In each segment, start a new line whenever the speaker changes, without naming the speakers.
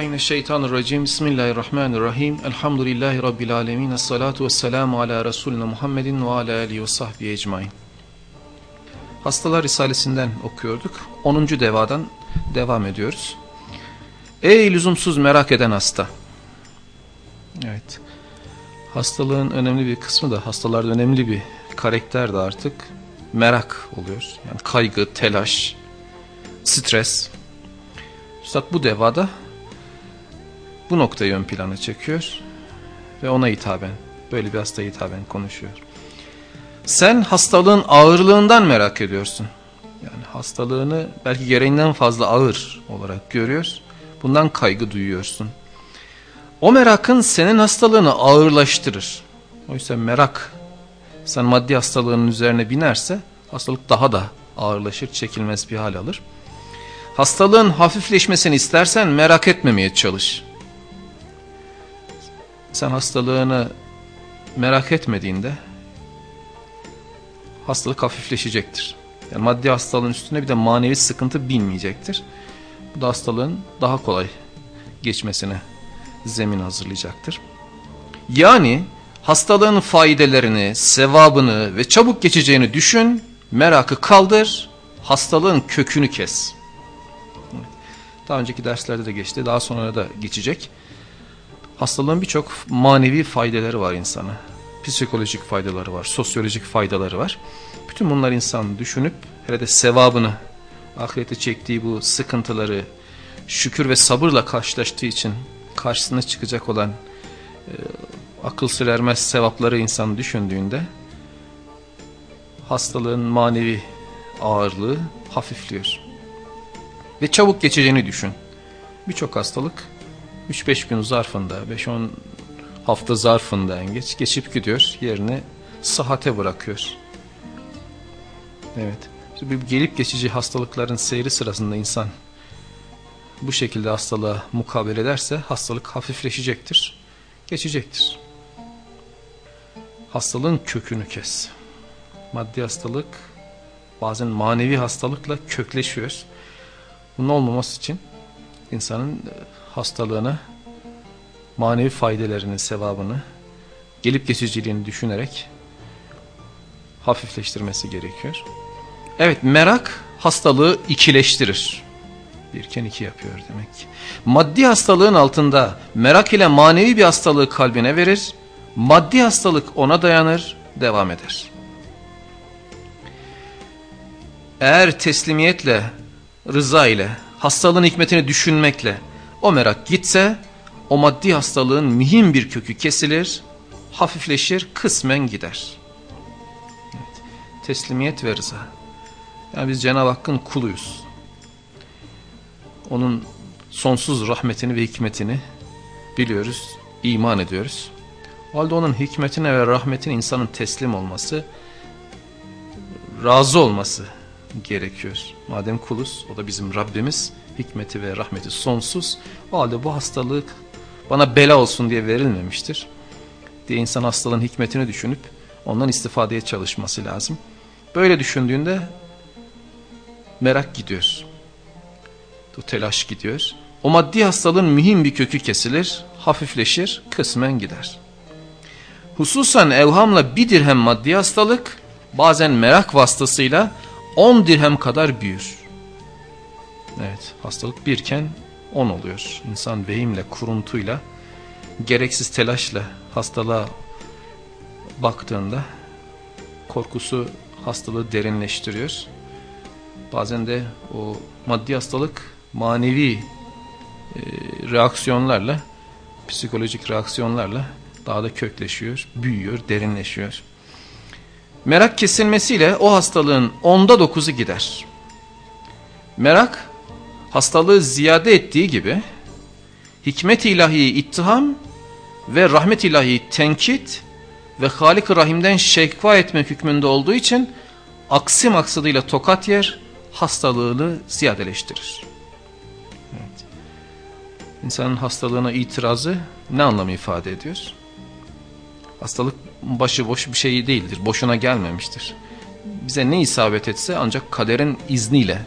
Euzu billahi mineşşeytanirracim. Bismillahirrahmanirrahim. Elhamdülillahi rabbil alamin. Essalatu vesselamu ala resulina Muhammedin ve ala alihi ve sahbihi ecmaîn. Hastalar Risalesinden okuyorduk. 10. devadan devam ediyoruz. Ey lüzumsuz merak eden hasta. Evet. Hastalığın önemli bir kısmı da hastalarda önemli bir karakter de artık merak oluyor. Yani kaygı, telaş, stres. Üstad bu devada bu noktayı ön plana çekiyor ve ona hitaben, böyle bir hastaya hitaben konuşuyor. Sen hastalığın ağırlığından merak ediyorsun. Yani hastalığını belki gereğinden fazla ağır olarak görüyor. Bundan kaygı duyuyorsun. O merakın senin hastalığını ağırlaştırır. Oysa merak sen maddi hastalığının üzerine binerse hastalık daha da ağırlaşır, çekilmez bir hal alır. Hastalığın hafifleşmesini istersen merak etmemeye çalış. Sen hastalığını merak etmediğinde hastalık hafifleşecektir. Yani maddi hastalığın üstüne bir de manevi sıkıntı binmeyecektir. Bu da hastalığın daha kolay geçmesine zemin hazırlayacaktır. Yani hastalığın faydalarını, sevabını ve çabuk geçeceğini düşün, merakı kaldır, hastalığın kökünü kes. Daha önceki derslerde de geçti, daha sonra da geçecek. Hastalığın birçok manevi faydaları var insana. Psikolojik faydaları var, sosyolojik faydaları var. Bütün bunlar insan düşünüp, hele de sevabını, ahirete çektiği bu sıkıntıları, şükür ve sabırla karşılaştığı için karşısına çıkacak olan e, akıl sır ermez sevapları insan düşündüğünde hastalığın manevi ağırlığı hafifliyor. Ve çabuk geçeceğini düşün. Birçok hastalık 3-5 gün zarfında, 5-10 hafta zarfında en geç geçip gidiyor. Yerini sıhhate bırakıyor. Evet. Bir gelip geçici hastalıkların seyri sırasında insan bu şekilde hastalığa mukabele ederse hastalık hafifleşecektir, geçecektir. Hastalığın kökünü kes. Maddi hastalık bazen manevi hastalıkla kökleşiyor. Bunun olmaması için insanın e, hastalığına manevi faydalarını, sevabını, gelip geçiciliğini düşünerek hafifleştirmesi gerekiyor. Evet merak hastalığı ikileştirir. Birken iki yapıyor demek. Maddi hastalığın altında merak ile manevi bir hastalığı kalbine verir. Maddi hastalık ona dayanır, devam eder. Eğer teslimiyetle, rıza ile, hastalığın hikmetini düşünmekle o merak gitse, o maddi hastalığın mühim bir kökü kesilir, hafifleşir, kısmen gider. Evet. Teslimiyet ve rıza. Yani biz Cenab-ı Hakk'ın kuluyuz. Onun sonsuz rahmetini ve hikmetini biliyoruz, iman ediyoruz. O halde onun hikmetine ve rahmetine insanın teslim olması, razı olması gerekiyor. Madem kuluz, o da bizim Rabbimiz, hikmeti ve rahmeti sonsuz. O halde bu hastalık bana bela olsun diye verilmemiştir. Diye insan hastalığın hikmetini düşünüp ondan istifadeye çalışması lazım. Böyle düşündüğünde merak gidiyor. O telaş gidiyor. O maddi hastalığın mühim bir kökü kesilir, hafifleşir, kısmen gider. Hususan evhamla bir dirhem maddi hastalık bazen merak vasıtasıyla on dirhem kadar büyür. Evet hastalık birken on oluyor. İnsan vehimle, kuruntuyla, gereksiz telaşla hastalığa baktığında korkusu hastalığı derinleştiriyor. Bazen de o maddi hastalık manevi e, reaksiyonlarla, psikolojik reaksiyonlarla daha da kökleşiyor, büyüyor, derinleşiyor. Merak kesilmesiyle o hastalığın onda dokuzu gider. Merak hastalığı ziyade ettiği gibi hikmet ilahi ittiham ve rahmet ilahi tenkit ve Halik-i Rahim'den şekva etmek hükmünde olduğu için aksi maksadıyla tokat yer, hastalığını ziyadeleştirir. Evet. İnsanın hastalığına itirazı ne anlamı ifade ediyor? Hastalık başıboş bir şey değildir. Boşuna gelmemiştir. Bize ne isabet etse ancak kaderin izniyle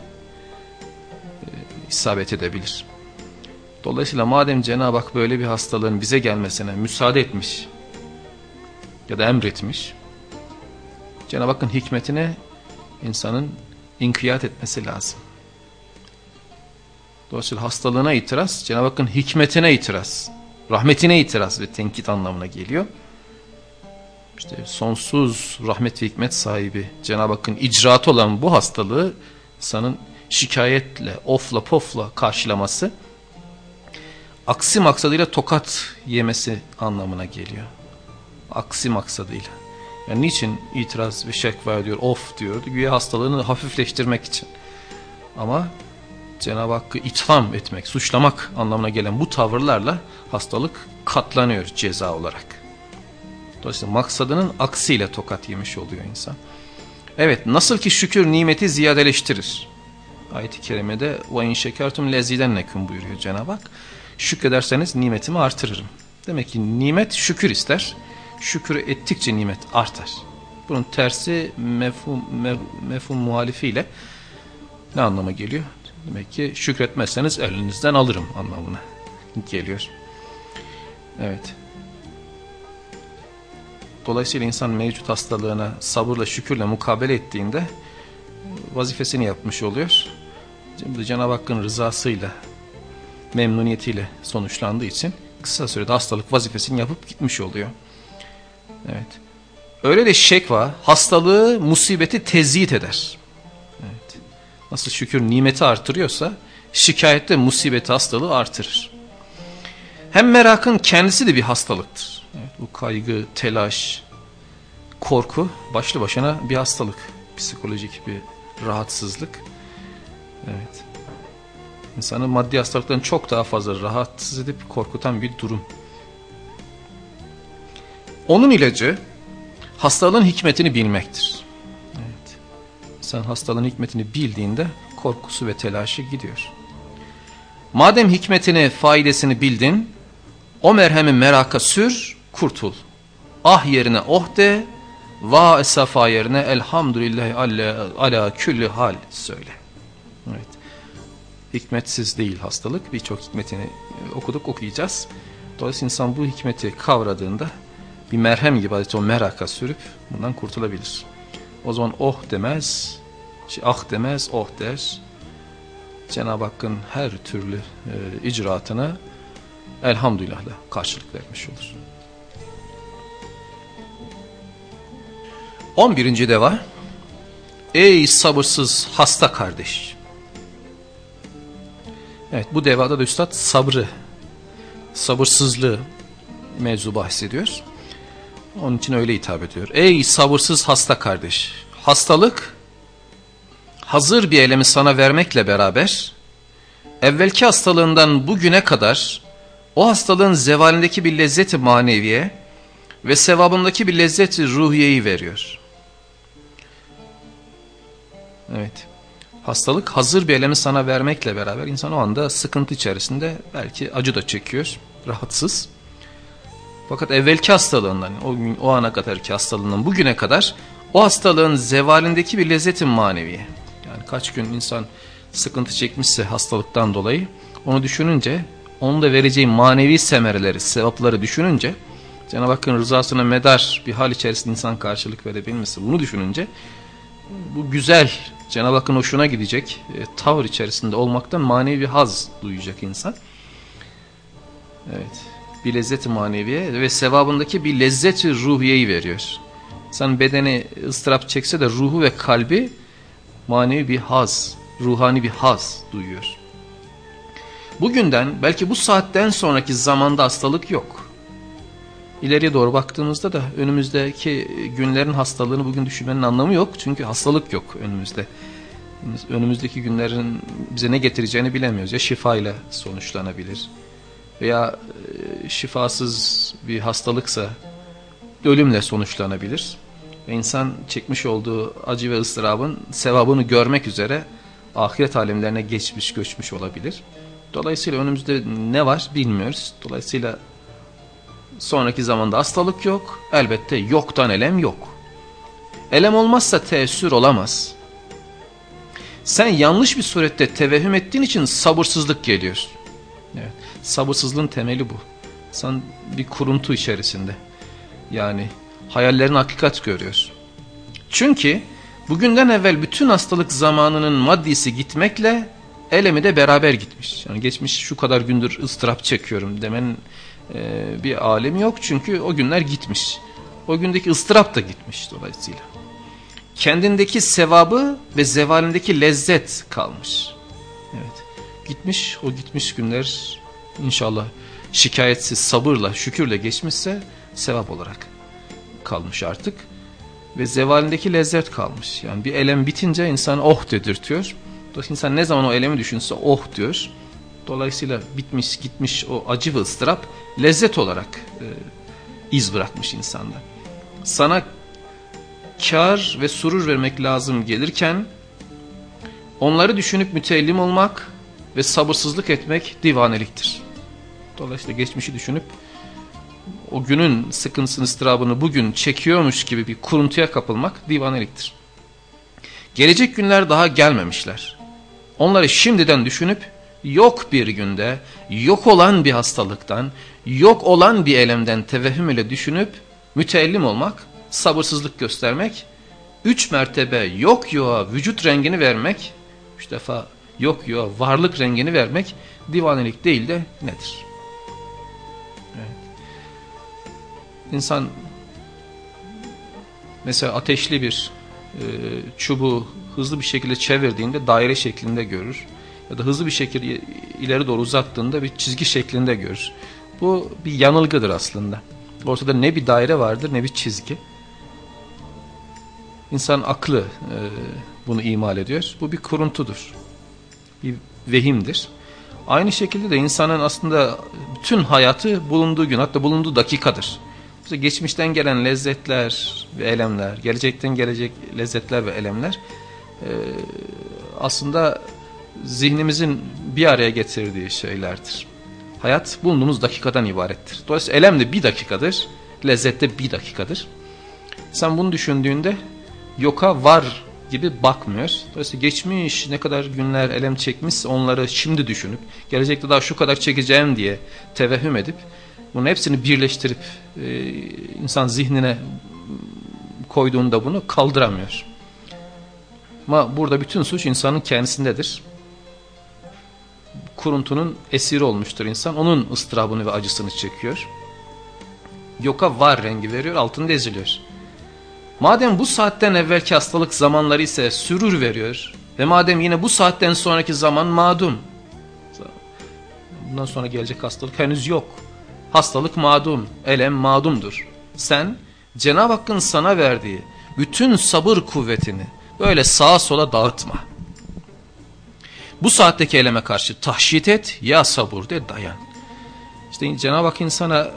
e, isabet edebilir. Dolayısıyla madem Cenab-ı Hak böyle bir hastalığın bize gelmesine müsaade etmiş ya da emretmiş, Cenab-ı Hakk'ın hikmetine insanın inkiyat etmesi lazım. Dolayısıyla hastalığına itiraz, Cenab-ı Hakk'ın hikmetine itiraz, rahmetine itiraz ve tenkit anlamına geliyor. İşte sonsuz rahmet ve hikmet sahibi Cenab-ı Hakk'ın icraatı olan bu hastalığı insanın şikayetle, ofla pofla karşılaması aksi maksadıyla tokat yemesi anlamına geliyor. Aksi maksadıyla. Yani niçin itiraz ve şekva ediyor, of diyor, güya hastalığını hafifleştirmek için. Ama Cenab-ı Hakk'ı itham etmek, suçlamak anlamına gelen bu tavırlarla hastalık katlanıyor ceza olarak. Dolayısıyla maksadının aksiyle tokat yemiş oluyor insan. Evet nasıl ki şükür nimeti ziyadeleştirir. Ayet-i kerimede ve in şekertum lezidennekum buyuruyor Cenab-ı Hak. Şükrederseniz nimetimi artırırım. Demek ki nimet şükür ister. Şükür ettikçe nimet artar. Bunun tersi mefhum, mefhum muhalifiyle ne anlama geliyor? Demek ki şükretmezseniz elinizden alırım anlamına geliyor. Evet. Dolayısıyla insan mevcut hastalığına sabırla şükürle mukabele ettiğinde vazifesini yapmış oluyor. Şimdi Cenab-ı Hakk'ın rızasıyla, memnuniyetiyle sonuçlandığı için kısa sürede hastalık vazifesini yapıp gitmiş oluyor. Evet. Öyle de şekva hastalığı, musibeti tezyiit eder. Evet. Nasıl şükür nimeti artırıyorsa şikayette musibeti hastalığı artırır. Hem merakın kendisi de bir hastalıktır. Bu kaygı, telaş, korku başlı başına bir hastalık. Psikolojik bir rahatsızlık. Evet. İnsanı maddi hastalıktan çok daha fazla rahatsız edip korkutan bir durum. Onun ilacı hastalığın hikmetini bilmektir. Evet. Sen hastalığın hikmetini bildiğinde korkusu ve telaşı gidiyor. Madem hikmetini, faydasını bildin, o merhemi meraka sür, kurtul. Ah yerine oh de, va esafa yerine elhamdülillahi ala, ala külli hal söyle. Evet. Hikmetsiz değil hastalık. Birçok hikmetini okuduk okuyacağız. Dolayısıyla insan bu hikmeti kavradığında bir merhem gibi adeta o meraka sürüp bundan kurtulabilir. O zaman oh demez, ah demez, oh der. Cenab-ı Hakk'ın her türlü e, icraatına elhamdülillahla karşılık vermiş olur. 11. deva Ey sabırsız hasta kardeş Evet bu devada da üstad sabrı sabırsızlığı mevzu bahsediyor. Onun için öyle hitap ediyor. Ey sabırsız hasta kardeş hastalık hazır bir elemi sana vermekle beraber evvelki hastalığından bugüne kadar o hastalığın zevalindeki bir lezzeti maneviye ve sevabındaki bir lezzeti ruhiyeyi veriyor. Evet. Hastalık hazır bir elemi sana vermekle beraber insan o anda sıkıntı içerisinde belki acı da çekiyor, rahatsız. Fakat evvelki hastalığından, o, gün, o ana kadarki hastalığından bugüne kadar o hastalığın zevalindeki bir lezzetin manevi. Yani kaç gün insan sıkıntı çekmişse hastalıktan dolayı onu düşününce, onun da vereceği manevi semereleri, sevapları düşününce Cenab-ı Hakk'ın rızasına medar bir hal içerisinde insan karşılık verebilmesi bunu düşününce bu güzel Cenab-ı Hakk'ın hoşuna gidecek e, tavır içerisinde olmaktan manevi haz duyacak insan. Evet. Bir lezzeti maneviye ve sevabındaki bir lezzeti ruhiyeyi veriyor. İnsan bedeni ıstırap çekse de ruhu ve kalbi manevi bir haz, ruhani bir haz duyuyor. Bugünden belki bu saatten sonraki zamanda hastalık yok. İleriye doğru baktığımızda da önümüzdeki günlerin hastalığını bugün düşünmenin anlamı yok. Çünkü hastalık yok önümüzde. Önümüzdeki günlerin bize ne getireceğini bilemiyoruz. Ya şifayla sonuçlanabilir veya e, şifasız bir hastalıksa ölümle sonuçlanabilir. Ve insan çekmiş olduğu acı ve ıstırabın sevabını görmek üzere ahiret alemlerine geçmiş göçmüş olabilir. Dolayısıyla önümüzde ne var bilmiyoruz. Dolayısıyla sonraki zamanda hastalık yok. Elbette yoktan elem yok. Elem olmazsa teessür olamaz. Sen yanlış bir surette tevehüm ettiğin için sabırsızlık geliyor. Evet. Sabırsızlığın temeli bu. İnsan bir kuruntu içerisinde. Yani hayallerin hakikat görüyor. Çünkü bugünden evvel bütün hastalık zamanının maddisi gitmekle elemi de beraber gitmiş. Yani geçmiş şu kadar gündür ıstırap çekiyorum demenin e, bir alemi yok. Çünkü o günler gitmiş. O gündeki ıstırap da gitmiş dolayısıyla. Kendindeki sevabı ve zevalindeki lezzet kalmış. Evet. Gitmiş o gitmiş günler inşallah şikayetsiz sabırla şükürle geçmişse sevap olarak kalmış artık. Ve zevalindeki lezzet kalmış. Yani bir elem bitince insan oh dedirtiyor. Dolayısıyla insan ne zaman o elemi düşünse oh diyor. Dolayısıyla bitmiş gitmiş o acı ve ıstırap lezzet olarak e, iz bırakmış insanda. Sana kar ve surur vermek lazım gelirken onları düşünüp müteellim olmak ve sabırsızlık etmek divaneliktir. Dolayısıyla geçmişi düşünüp o günün sıkıntısını, ıstırabını bugün çekiyormuş gibi bir kuruntuya kapılmak divaneliktir. Gelecek günler daha gelmemişler. Onları şimdiden düşünüp yok bir günde, yok olan bir hastalıktan, yok olan bir elemden tevehüm ile düşünüp müteellim olmak, sabırsızlık göstermek, üç mertebe yok yoğa vücut rengini vermek, üç defa yok yoğa varlık rengini vermek divanelik değil de nedir? İnsan mesela ateşli bir e, çubuğu hızlı bir şekilde çevirdiğinde daire şeklinde görür. Ya da hızlı bir şekilde ileri doğru uzattığında bir çizgi şeklinde görür. Bu bir yanılgıdır aslında. Ortada ne bir daire vardır ne bir çizgi. İnsan aklı e, bunu imal ediyor. Bu bir kuruntudur. Bir vehimdir. Aynı şekilde de insanın aslında bütün hayatı bulunduğu gün hatta bulunduğu dakikadır. Mesela geçmişten gelen lezzetler ve elemler, gelecekten gelecek lezzetler ve elemler e, aslında zihnimizin bir araya getirdiği şeylerdir. Hayat bulunduğumuz dakikadan ibarettir. Dolayısıyla elem de bir dakikadır, lezzet de bir dakikadır. Sen bunu düşündüğünde yoka var gibi bakmıyor. Dolayısıyla geçmiş ne kadar günler elem çekmiş onları şimdi düşünüp gelecekte daha şu kadar çekeceğim diye tevehüm edip bunun hepsini birleştirip e, insan zihnine koyduğunda bunu kaldıramıyor. Ama burada bütün suç insanın kendisindedir. Kuruntunun esiri olmuştur insan. Onun ıstırabını ve acısını çekiyor. Yoka var rengi veriyor, altında eziliyor. Madem bu saatten evvelki hastalık zamanları ise sürür veriyor ve madem yine bu saatten sonraki zaman madum. Bundan sonra gelecek hastalık henüz yok. Hastalık madum, elem madumdur. Sen Cenab-ı Hakk'ın sana verdiği bütün sabır kuvvetini böyle sağa sola dağıtma. Bu saatteki eleme karşı tahşit et ya sabır de dayan. İşte Cenab-ı Hak insana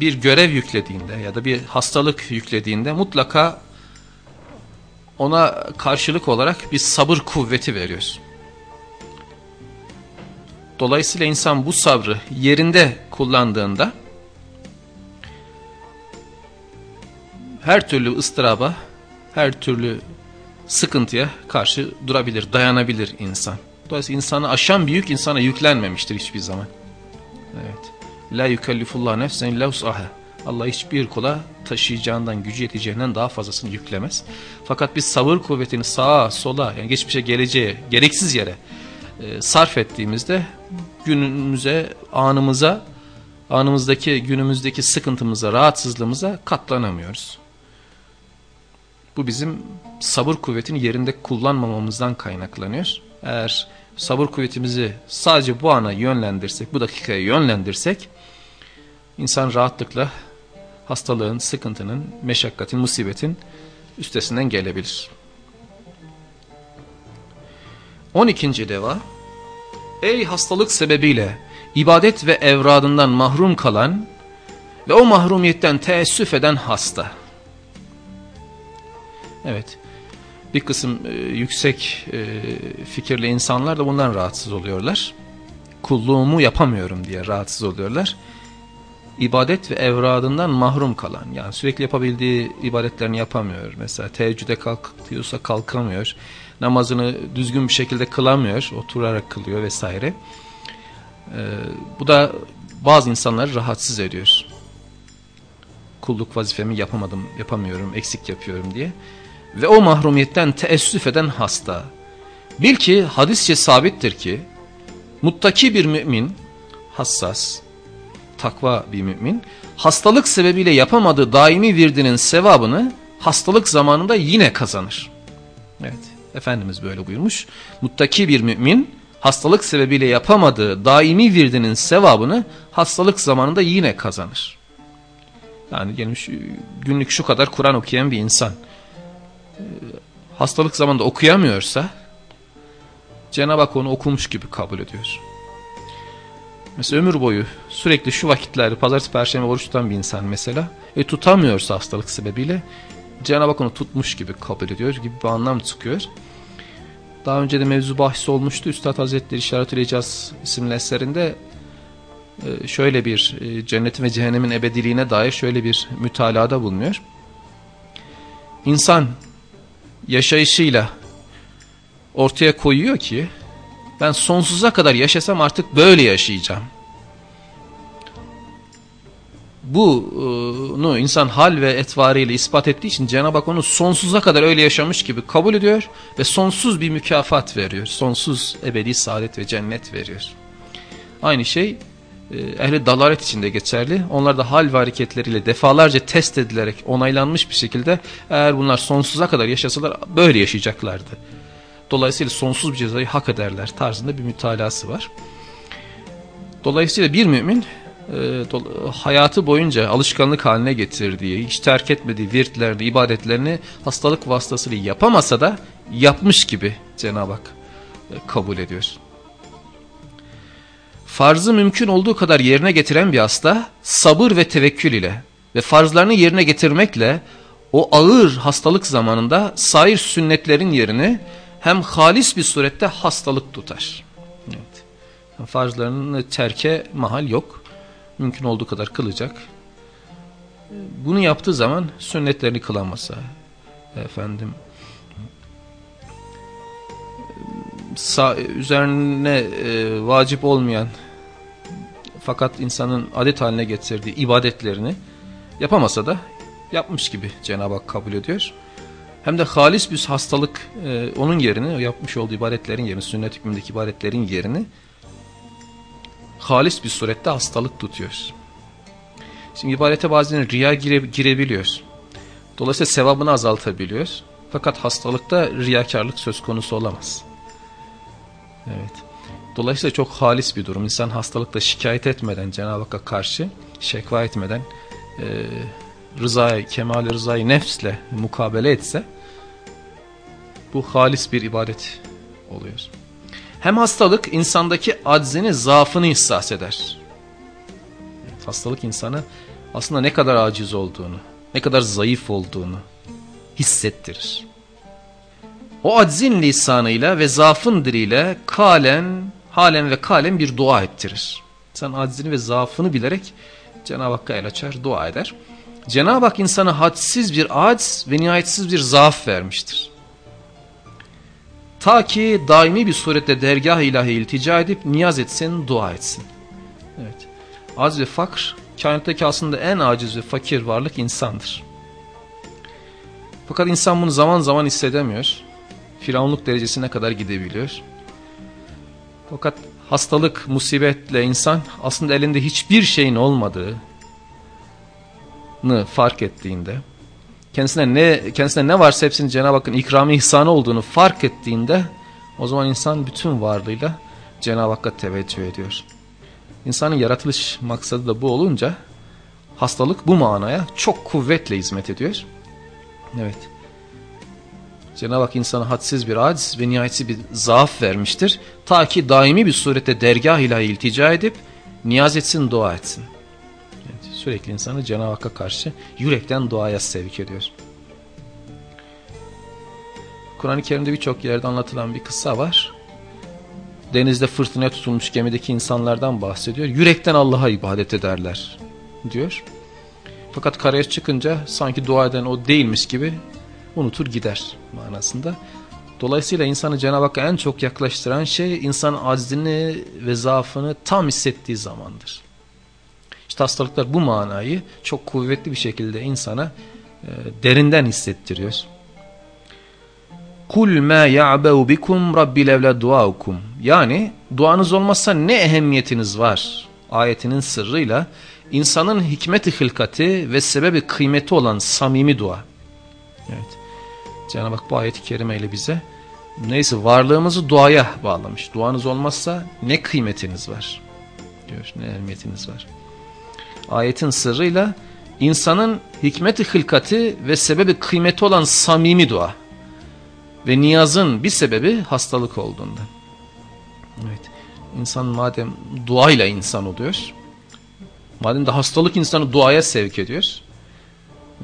bir görev yüklediğinde ya da bir hastalık yüklediğinde mutlaka ona karşılık olarak bir sabır kuvveti veriyor. Dolayısıyla insan bu sabrı yerinde kullandığında her türlü ıstıraba, her türlü sıkıntıya karşı durabilir, dayanabilir insan. Dolayısıyla insanı aşan bir yük insana yüklenmemiştir hiçbir zaman. Evet. La yukellifullah nefsen illa usaha. Allah hiçbir kula taşıyacağından, gücü yeteceğinden daha fazlasını yüklemez. Fakat biz sabır kuvvetini sağa, sola, yani geçmişe, geleceğe, gereksiz yere e, sarf ettiğimizde günümüze, anımıza, anımızdaki, günümüzdeki sıkıntımıza, rahatsızlığımıza katlanamıyoruz. Bu bizim sabır kuvvetini yerinde kullanmamamızdan kaynaklanıyor. Eğer sabır kuvvetimizi sadece bu ana yönlendirsek, bu dakikaya yönlendirsek, insan rahatlıkla hastalığın, sıkıntının, meşakkatin, musibetin üstesinden gelebilir. 12. deva Ey hastalık sebebiyle ibadet ve evradından mahrum kalan ve o mahrumiyetten teessüf eden hasta. Evet bir kısım e, yüksek e, fikirli insanlar da bundan rahatsız oluyorlar. Kulluğumu yapamıyorum diye rahatsız oluyorlar ibadet ve evradından mahrum kalan yani sürekli yapabildiği ibadetlerini yapamıyor. Mesela teheccüde kalkıyorsa kalkamıyor. Namazını düzgün bir şekilde kılamıyor. Oturarak kılıyor vesaire. bu da bazı insanları rahatsız ediyor. Kulluk vazifemi yapamadım, yapamıyorum, eksik yapıyorum diye. Ve o mahrumiyetten teessüf eden hasta. Bil ki hadisçe sabittir ki muttaki bir mümin, hassas, takva bir mümin, hastalık sebebiyle yapamadığı daimi virdinin sevabını hastalık zamanında yine kazanır. Evet, Efendimiz böyle buyurmuş. Muttaki bir mümin, hastalık sebebiyle yapamadığı daimi virdinin sevabını hastalık zamanında yine kazanır. Yani şu, günlük şu kadar Kur'an okuyan bir insan hastalık zamanında okuyamıyorsa Cenab-ı Hak onu okumuş gibi kabul ediyor. Mesela ömür boyu sürekli şu vakitlerde pazartesi perşembe oruç tutan bir insan mesela e tutamıyorsa hastalık sebebiyle Cenab-ı Hak onu tutmuş gibi kabul ediyor gibi bir anlam çıkıyor. Daha önce de mevzu bahsi olmuştu. Üstad Hazretleri İşaret-ül İcaz isimli eserinde e, şöyle bir e, cennetin ve cehennemin ebediliğine dair şöyle bir mütalada bulunuyor. İnsan yaşayışıyla ortaya koyuyor ki ben sonsuza kadar yaşasam artık böyle yaşayacağım. Bunu insan hal ve etvarıyla ispat ettiği için Cenab-ı Hak onu sonsuza kadar öyle yaşamış gibi kabul ediyor ve sonsuz bir mükafat veriyor. Sonsuz ebedi saadet ve cennet veriyor. Aynı şey ehli dalalet içinde geçerli. Onlar da hal ve hareketleriyle defalarca test edilerek onaylanmış bir şekilde eğer bunlar sonsuza kadar yaşasalar böyle yaşayacaklardı. Dolayısıyla sonsuz bir cezayı hak ederler tarzında bir mütalası var. Dolayısıyla bir mümin e, hayatı boyunca alışkanlık haline getirdiği, hiç terk etmediği virtlerini, ibadetlerini hastalık vasıtasıyla yapamasa da yapmış gibi Cenab-ı Hak e, kabul ediyor. Farzı mümkün olduğu kadar yerine getiren bir hasta sabır ve tevekkül ile ve farzlarını yerine getirmekle o ağır hastalık zamanında sair sünnetlerin yerini hem halis bir surette hastalık tutar. Evet. Farzlarının terke mahal yok. Mümkün olduğu kadar kılacak. Bunu yaptığı zaman sünnetlerini kılamasa efendim üzerine e, vacip olmayan fakat insanın adet haline getirdiği ibadetlerini yapamasa da yapmış gibi Cenab-ı Hak kabul ediyor hem de halis bir hastalık e, onun yerini yapmış olduğu ibadetlerin yerini sünnet hükmündeki ibadetlerin yerini halis bir surette hastalık tutuyor. Şimdi ibadete bazen riya gire, girebiliyor. Dolayısıyla sevabını azaltabiliyor. Fakat hastalıkta riyakarlık söz konusu olamaz. Evet. Dolayısıyla çok halis bir durum. İnsan hastalıkta şikayet etmeden Cenab-ı Hakk'a karşı şekva etmeden e, rızayı, kemal rızayı nefsle mukabele etse bu halis bir ibadet oluyor. Hem hastalık insandaki aczini, zaafını ihsas eder. hastalık insanı aslında ne kadar aciz olduğunu, ne kadar zayıf olduğunu hissettirir. O aczin lisanıyla ve zaafın diliyle kalen, halen ve kalen bir dua ettirir. Sen aczini ve zaafını bilerek Cenab-ı Hakk'a el açar, dua eder. Cenab-ı Hak insana hadsiz bir aciz ve nihayetsiz bir zaaf vermiştir. Ta ki daimi bir surette dergah ilahi iltica edip niyaz etsin, dua etsin. Evet. Az ve fakr, kainattaki aslında en aciz ve fakir varlık insandır. Fakat insan bunu zaman zaman hissedemiyor. Firavunluk derecesine kadar gidebiliyor. Fakat hastalık, musibetle insan aslında elinde hiçbir şeyin olmadığı, fark ettiğinde, kendisine ne kendisine ne varsa hepsinin Cenab-ı Hakk'ın ikramı ihsanı olduğunu fark ettiğinde o zaman insan bütün varlığıyla Cenab-ı Hakk'a teveccüh ediyor. İnsanın yaratılış maksadı da bu olunca hastalık bu manaya çok kuvvetle hizmet ediyor. Evet. Cenab-ı Hak insana hadsiz bir aciz ve nihayetsiz bir zaaf vermiştir. Ta ki daimi bir surette dergah ilahi iltica edip niyaz etsin, dua etsin sürekli insanı Cenab-ı Hakk'a karşı yürekten duaya sevk ediyor. Kur'an-ı Kerim'de birçok yerde anlatılan bir kıssa var. Denizde fırtınaya tutulmuş gemideki insanlardan bahsediyor. Yürekten Allah'a ibadet ederler diyor. Fakat karaya çıkınca sanki dua eden o değilmiş gibi unutur gider manasında. Dolayısıyla insanı Cenab-ı Hakk'a en çok yaklaştıran şey insan aczini ve zaafını tam hissettiği zamandır. İşte hastalıklar bu manayı çok kuvvetli bir şekilde insana e, derinden hissettiriyor. Kul ma ya'beu bikum rabbil evla duaukum. Yani duanız olmazsa ne ehemmiyetiniz var? Ayetinin sırrıyla insanın hikmeti hılkati ve sebebi kıymeti olan samimi dua. Evet. Cenab-ı Hak bu ayeti kerimeyle bize neyse varlığımızı duaya bağlamış. Duanız olmazsa ne kıymetiniz var? Diyor, ne ehemmiyetiniz var? Ayetin sırrıyla insanın hikmeti hılkati ve sebebi kıymeti olan samimi dua. Ve niyazın bir sebebi hastalık olduğundan. Evet. İnsan madem duayla insan oluyor. Madem de hastalık insanı duaya sevk ediyor.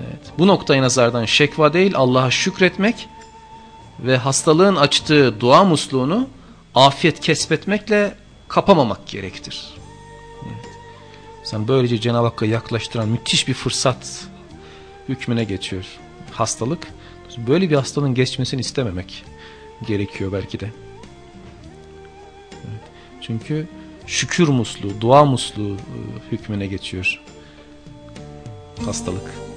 Evet. Bu noktayı nazardan şekva değil Allah'a şükretmek ve hastalığın açtığı dua musluğunu afiyet kesbetmekle kapamamak gerektir. Evet. Sen böylece Cenab-ı Hakk'a yaklaştıran müthiş bir fırsat hükmüne geçiyor. Hastalık Böyle bir hastalığın geçmesini istememek gerekiyor belki de. Evet. Çünkü şükür musluğu, dua musluğu e, hükmüne geçiyor hastalık.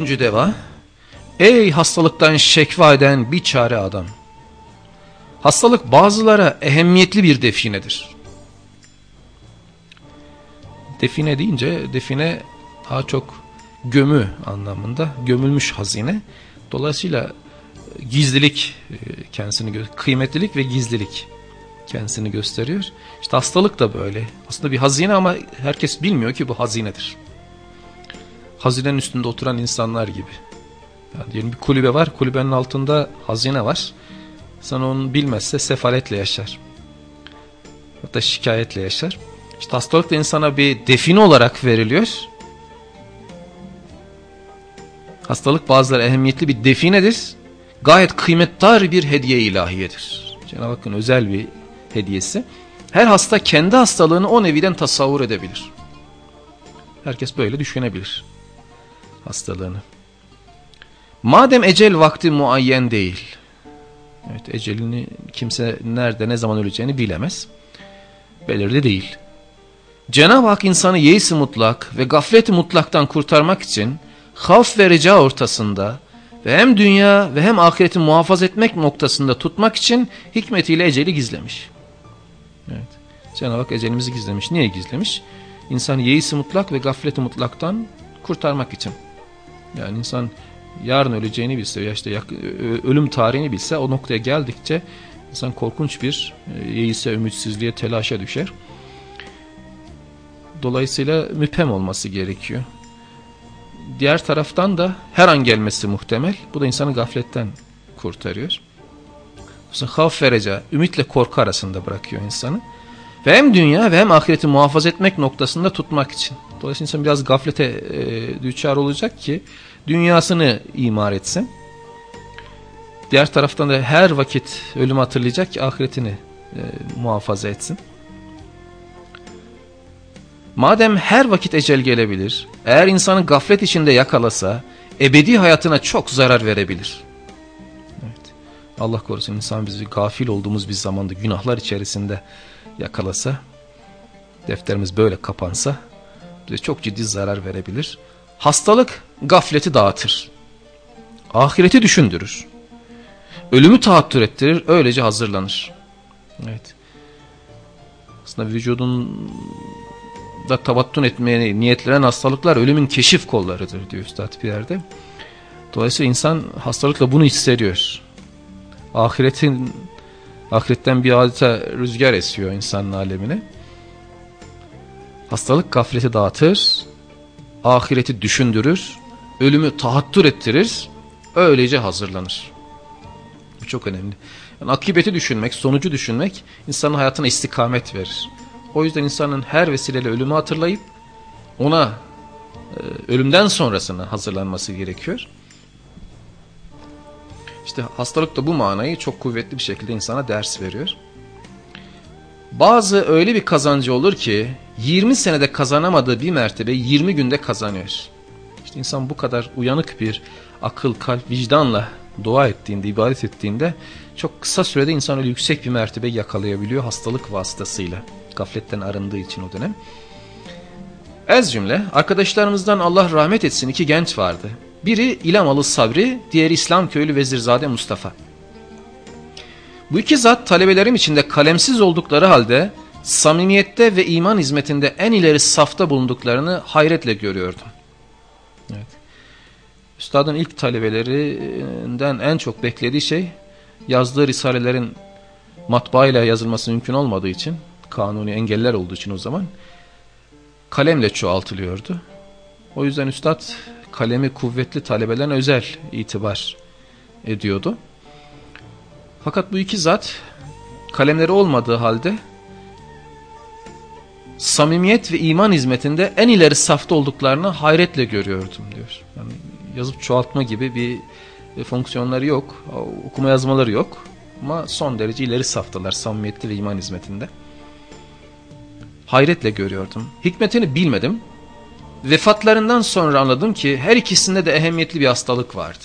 13. deva Ey hastalıktan şekva eden bir çare adam. Hastalık bazılara ehemmiyetli bir definedir. Define deyince define daha çok gömü anlamında gömülmüş hazine. Dolayısıyla gizlilik e, kendisini kıymetlilik ve gizlilik kendisini gösteriyor. İşte hastalık da böyle. Aslında bir hazine ama herkes bilmiyor ki bu hazinedir hazinenin üstünde oturan insanlar gibi. Yani diyelim bir kulübe var, kulübenin altında hazine var. Sen onu bilmezse sefaletle yaşar. Hatta şikayetle yaşar. İşte hastalık da insana bir define olarak veriliyor. Hastalık bazıları ehemmiyetli bir definedir. Gayet kıymetdar bir hediye ilahiyedir. Cenab-ı Hakk'ın özel bir hediyesi. Her hasta kendi hastalığını o neviden tasavvur edebilir. Herkes böyle düşünebilir hastalığını. Madem ecel vakti muayyen değil. Evet ecelini kimse nerede ne zaman öleceğini bilemez. Belirli değil. Cenab-ı Hak insanı yeis mutlak ve gaflet-i mutlaktan kurtarmak için havf ve rica ortasında ve hem dünya ve hem ahireti muhafaza etmek noktasında tutmak için hikmetiyle eceli gizlemiş. Evet. Cenab-ı Hak ecelimizi gizlemiş. Niye gizlemiş? İnsanı yeis mutlak ve gaflet-i mutlaktan kurtarmak için. Yani insan yarın öleceğini bilse işte ölüm tarihini bilse o noktaya geldikçe insan korkunç bir e, yeise ümitsizliğe telaşa düşer. Dolayısıyla müphem olması gerekiyor. Diğer taraftan da her an gelmesi muhtemel. Bu da insanı gafletten kurtarıyor. Havf vereceği, ümitle korku arasında bırakıyor insanı. Ve hem dünya ve hem ahireti muhafaza etmek noktasında tutmak için. Dolayısıyla insan biraz gaflete e, düçar olacak ki dünyasını imar etsin. Diğer taraftan da her vakit ölümü hatırlayacak ki ahiretini e, muhafaza etsin. Madem her vakit ecel gelebilir, eğer insanı gaflet içinde yakalasa, ebedi hayatına çok zarar verebilir. Evet. Allah korusun insan bizi gafil olduğumuz bir zamanda günahlar içerisinde yakalasa, defterimiz böyle kapansa, çok ciddi zarar verebilir. Hastalık gafleti dağıtır. Ahireti düşündürür. Ölümü tahattür ettirir, öylece hazırlanır. Evet. Aslında vücudun da tabattun etmeye niyetlenen hastalıklar ölümün keşif kollarıdır diyor Üstad bir yerde. Dolayısıyla insan hastalıkla bunu hissediyor. Ahiretin ahiretten bir adeta rüzgar esiyor insanın alemine. Hastalık gafleti dağıtır, ahireti düşündürür, ölümü tahattür ettirir, öylece hazırlanır. Bu çok önemli. Yani akıbeti düşünmek, sonucu düşünmek insanın hayatına istikamet verir. O yüzden insanın her vesileyle ölümü hatırlayıp ona e, ölümden sonrasını hazırlanması gerekiyor. İşte hastalık da bu manayı çok kuvvetli bir şekilde insana ders veriyor. Bazı öyle bir kazancı olur ki 20 senede kazanamadığı bir mertebe 20 günde kazanıyor. İşte insan bu kadar uyanık bir akıl, kalp, vicdanla dua ettiğinde, ibadet ettiğinde çok kısa sürede insan öyle yüksek bir mertebe yakalayabiliyor hastalık vasıtasıyla. Gafletten arındığı için o dönem. Ez cümle arkadaşlarımızdan Allah rahmet etsin iki genç vardı. Biri İlamalı Sabri, diğeri İslam köylü Vezirzade Mustafa. Bu iki zat talebelerim içinde kalemsiz oldukları halde samimiyette ve iman hizmetinde en ileri safta bulunduklarını hayretle görüyordum. Evet. Üstadın ilk talebelerinden en çok beklediği şey yazdığı risalelerin matbaayla yazılması mümkün olmadığı için kanuni engeller olduğu için o zaman kalemle çoğaltılıyordu. O yüzden üstad kalemi kuvvetli talebelerine özel itibar ediyordu. Fakat bu iki zat kalemleri olmadığı halde samimiyet ve iman hizmetinde en ileri safta olduklarını hayretle görüyordum diyor. Yani yazıp çoğaltma gibi bir fonksiyonları yok, okuma yazmaları yok ama son derece ileri saftalar samimiyetli ve iman hizmetinde. Hayretle görüyordum. Hikmetini bilmedim. Vefatlarından sonra anladım ki her ikisinde de ehemmiyetli bir hastalık vardı.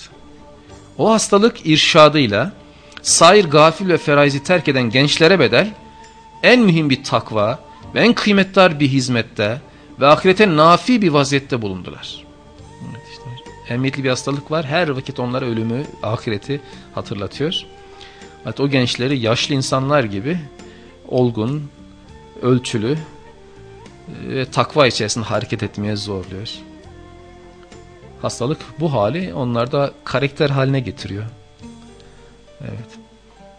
O hastalık irşadıyla sair gafil ve feraizi terk eden gençlere bedel en mühim bir takva ve en kıymetli bir hizmette ve ahirete nafi bir vaziyette bulundular. Evet işte, ehemmiyetli bir hastalık var. Her vakit onlara ölümü, ahireti hatırlatıyor. Hatta o gençleri yaşlı insanlar gibi olgun, ölçülü ve takva içerisinde hareket etmeye zorluyor. Hastalık bu hali onlarda karakter haline getiriyor. Evet.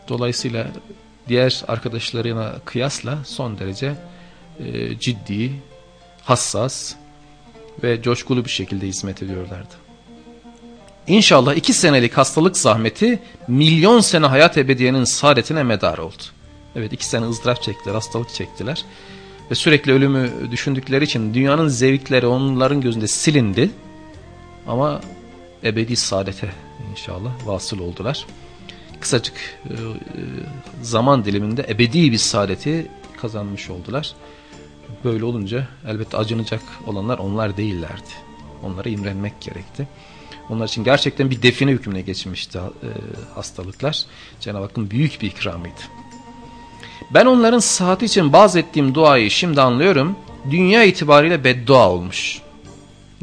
Dolayısıyla diğer arkadaşlarına kıyasla son derece e, ciddi, hassas ve coşkulu bir şekilde hizmet ediyorlardı. İnşallah iki senelik hastalık zahmeti milyon sene hayat ebediyenin saadetine medar oldu. Evet iki sene ızdırap çektiler, hastalık çektiler. Ve sürekli ölümü düşündükleri için dünyanın zevkleri onların gözünde silindi. Ama ebedi saadete inşallah vasıl oldular kısacık e, zaman diliminde ebedi bir saadeti kazanmış oldular. Böyle olunca elbette acınacak olanlar onlar değillerdi. Onlara imrenmek gerekti. Onlar için gerçekten bir define hükmüne geçmişti e, hastalıklar. Cenab-ı Hakk'ın büyük bir ikramıydı. Ben onların sıhhati için baz ettiğim duayı şimdi anlıyorum. Dünya itibariyle beddua olmuş.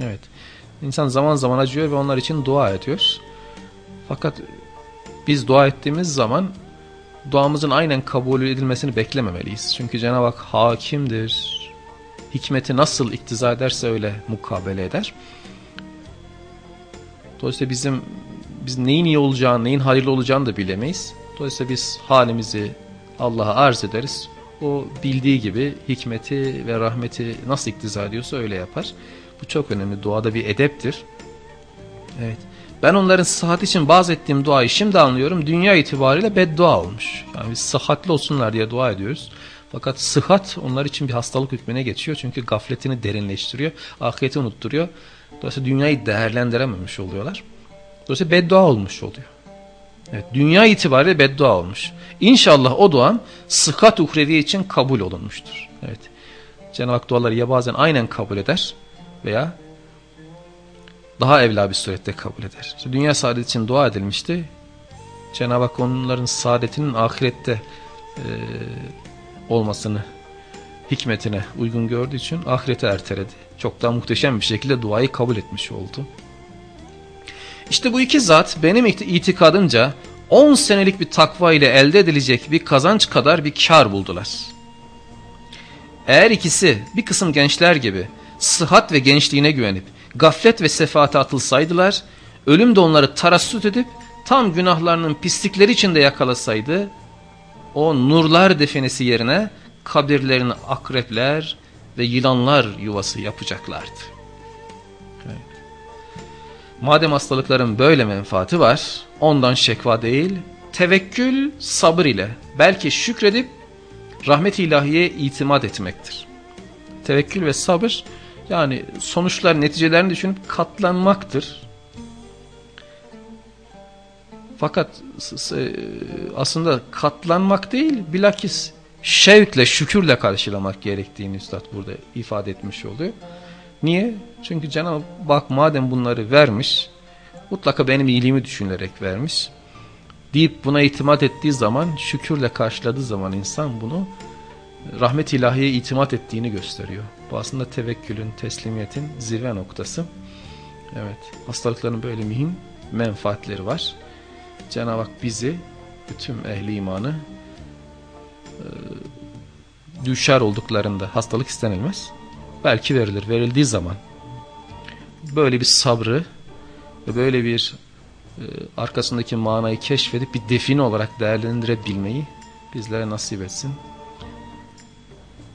Evet. İnsan zaman zaman acıyor ve onlar için dua ediyor. Fakat biz dua ettiğimiz zaman duamızın aynen kabul edilmesini beklememeliyiz. Çünkü Cenab-ı Hak hakimdir. Hikmeti nasıl iktiza ederse öyle mukabele eder. Dolayısıyla bizim biz neyin iyi olacağını, neyin hayırlı olacağını da bilemeyiz. Dolayısıyla biz halimizi Allah'a arz ederiz. O bildiği gibi hikmeti ve rahmeti nasıl iktiza ediyorsa öyle yapar. Bu çok önemli. Duada bir edeptir. Evet. Ben onların sıhhat için bazı ettiğim duayı şimdi anlıyorum. Dünya itibariyle beddua olmuş. Yani biz sıhhatli olsunlar diye dua ediyoruz. Fakat sıhhat onlar için bir hastalık hükmüne geçiyor. Çünkü gafletini derinleştiriyor. Ahireti unutturuyor. Dolayısıyla dünyayı değerlendirememiş oluyorlar. Dolayısıyla beddua olmuş oluyor. Evet, dünya itibariyle beddua olmuş. İnşallah o duam sıhhat uhrevi için kabul olunmuştur. Evet. Cenab-ı Hak duaları ya bazen aynen kabul eder veya daha evla bir surette kabul eder. İşte dünya saadeti için dua edilmişti. Cenab-ı Hak onların saadetinin ahirette e, olmasını hikmetine uygun gördüğü için ahirete erteledi. Çok daha muhteşem bir şekilde duayı kabul etmiş oldu. İşte bu iki zat benim itikadımca 10 senelik bir takva ile elde edilecek bir kazanç kadar bir kar buldular. Eğer ikisi bir kısım gençler gibi sıhhat ve gençliğine güvenip gaflet ve sefaate atılsaydılar, ölüm de onları tarassut edip tam günahlarının pislikleri içinde yakalasaydı, o nurlar defenesi yerine kabirlerini akrepler ve yılanlar yuvası yapacaklardı. Madem hastalıkların böyle menfaati var, ondan şekva değil, tevekkül sabır ile belki şükredip rahmet ilahiye itimat etmektir. Tevekkül ve sabır yani sonuçlar neticelerini düşünüp katlanmaktır. Fakat aslında katlanmak değil bilakis şevkle şükürle karşılamak gerektiğini Üstad burada ifade etmiş oluyor. Niye? Çünkü Cenab-ı Hak madem bunları vermiş mutlaka benim iyiliğimi düşünerek vermiş deyip buna itimat ettiği zaman şükürle karşıladığı zaman insan bunu rahmet ilahiye itimat ettiğini gösteriyor. Bu aslında tevekkülün, teslimiyetin zirve noktası. Evet, hastalıkların böyle mühim menfaatleri var. Cenab-ı Hak bizi, bütün ehli imanı e, düşer olduklarında hastalık istenilmez. Belki verilir, verildiği zaman. Böyle bir sabrı ve böyle bir e, arkasındaki manayı keşfedip bir define olarak değerlendirebilmeyi bizlere nasip etsin.